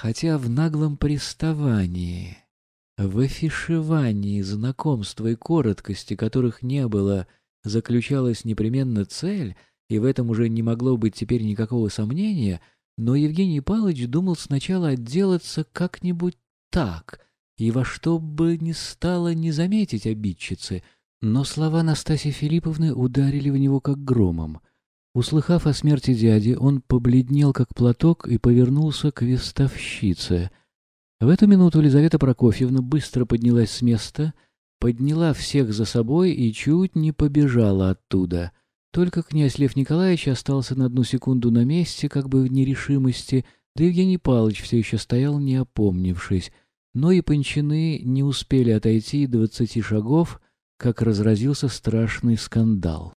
Хотя в наглом приставании, в афишевании знакомства и короткости, которых не было, заключалась непременно цель, и в этом уже не могло быть теперь никакого сомнения, но Евгений Павлович думал сначала отделаться как-нибудь так, и во что бы ни стало не заметить обидчицы, но слова Настасьи Филипповны ударили в него как громом. Услыхав о смерти дяди, он побледнел, как платок, и повернулся к вестовщице. В эту минуту Елизавета Прокофьевна быстро поднялась с места, подняла всех за собой и чуть не побежала оттуда. Только князь Лев Николаевич остался на одну секунду на месте, как бы в нерешимости, да Евгений Павлович все еще стоял, не опомнившись. Но и пончины не успели отойти двадцати шагов, как разразился страшный скандал.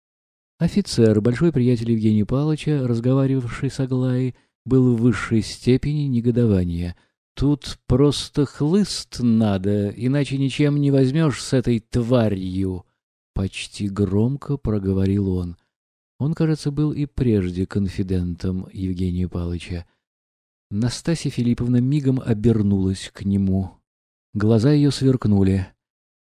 Офицер, большой приятель Евгения Павловича, разговаривавший с Аглаей, был в высшей степени негодования. «Тут просто хлыст надо, иначе ничем не возьмешь с этой тварью!» Почти громко проговорил он. Он, кажется, был и прежде конфидентом Евгения Павловича. Настасья Филипповна мигом обернулась к нему. Глаза ее сверкнули.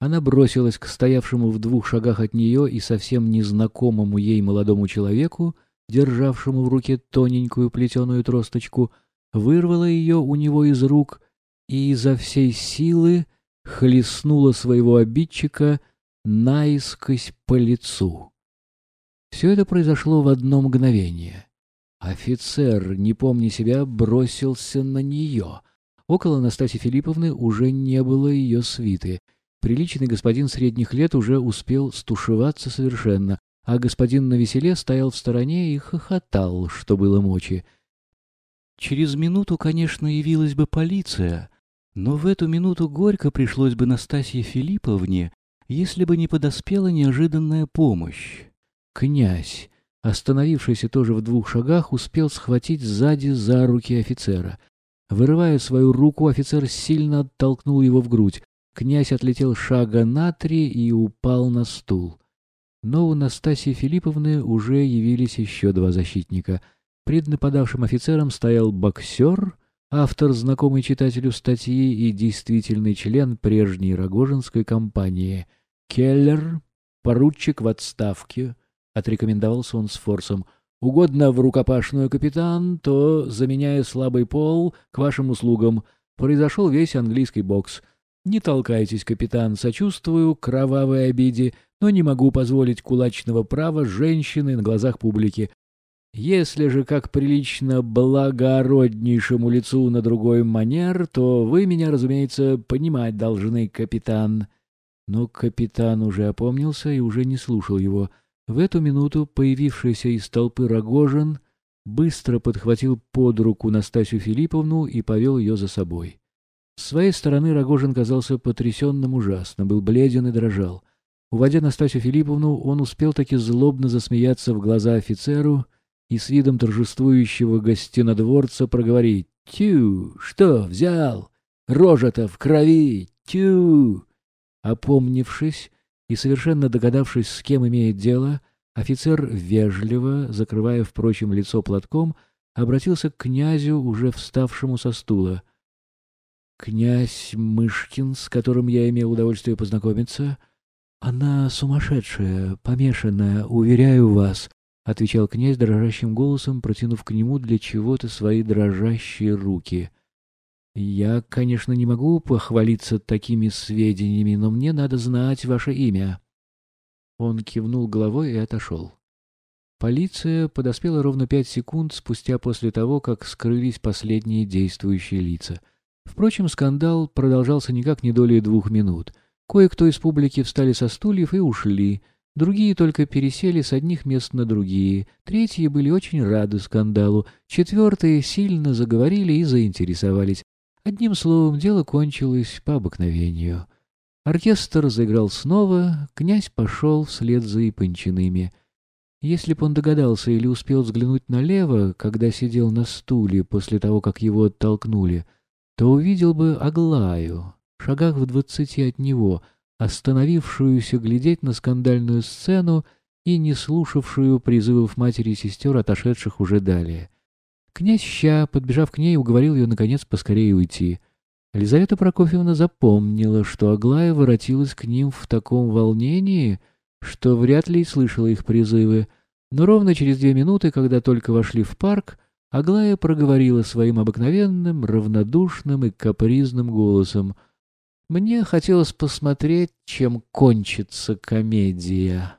Она бросилась к стоявшему в двух шагах от нее и совсем незнакомому ей молодому человеку, державшему в руке тоненькую плетеную тросточку, вырвала ее у него из рук и изо всей силы хлестнула своего обидчика наискось по лицу. Все это произошло в одно мгновение. Офицер, не помня себя, бросился на нее. Около Настасьи Филипповны уже не было ее свиты — Приличный господин средних лет уже успел стушеваться совершенно, а господин на веселе стоял в стороне и хохотал, что было мочи. Через минуту, конечно, явилась бы полиция, но в эту минуту горько пришлось бы Настасье Филипповне, если бы не подоспела неожиданная помощь. Князь, остановившийся тоже в двух шагах, успел схватить сзади за руки офицера. Вырывая свою руку, офицер сильно оттолкнул его в грудь. Князь отлетел шага на три и упал на стул. Но у Настасьи Филипповны уже явились еще два защитника. Пред нападавшим офицером стоял боксер, автор, знакомый читателю статьи и действительный член прежней Рогожинской компании. Келлер, поручик в отставке, отрекомендовался он с форсом. «Угодно в рукопашную, капитан, то, заменяя слабый пол, к вашим услугам. Произошел весь английский бокс». Не толкайтесь, капитан, сочувствую кровавой обиде, но не могу позволить кулачного права женщины на глазах публики. Если же, как прилично благороднейшему лицу на другой манер, то вы меня, разумеется, понимать должны, капитан. Но капитан уже опомнился и уже не слушал его. В эту минуту появившийся из толпы Рогожин быстро подхватил под руку Настасью Филипповну и повел ее за собой. С своей стороны Рогожин казался потрясенным ужасно, был бледен и дрожал. Уводя Настасью Филипповну, он успел таки злобно засмеяться в глаза офицеру и с видом торжествующего гостинодворца проговорить «Тю! Что, взял? Рожа-то в крови! Тю!» Опомнившись и совершенно догадавшись, с кем имеет дело, офицер вежливо, закрывая, впрочем, лицо платком, обратился к князю, уже вставшему со стула — Князь Мышкин, с которым я имел удовольствие познакомиться, она сумасшедшая, помешанная, уверяю вас, — отвечал князь дрожащим голосом, протянув к нему для чего-то свои дрожащие руки. «Я, конечно, не могу похвалиться такими сведениями, но мне надо знать ваше имя». Он кивнул головой и отошел. Полиция подоспела ровно пять секунд спустя после того, как скрылись последние действующие лица — Впрочем, скандал продолжался никак не долей двух минут. Кое-кто из публики встали со стульев и ушли. Другие только пересели с одних мест на другие. Третьи были очень рады скандалу. Четвертые сильно заговорили и заинтересовались. Одним словом, дело кончилось по обыкновению. Оркестр заиграл снова, князь пошел вслед за Япончиными. Если б он догадался или успел взглянуть налево, когда сидел на стуле после того, как его оттолкнули, то увидел бы Аглаю, в шагах в двадцати от него, остановившуюся глядеть на скандальную сцену и не слушавшую призывов матери и сестер, отошедших уже далее. Князь Ща, подбежав к ней, уговорил ее, наконец, поскорее уйти. Елизавета Прокофьевна запомнила, что Аглая воротилась к ним в таком волнении, что вряд ли слышала их призывы, но ровно через две минуты, когда только вошли в парк, Аглая проговорила своим обыкновенным, равнодушным и капризным голосом. «Мне хотелось посмотреть, чем кончится комедия».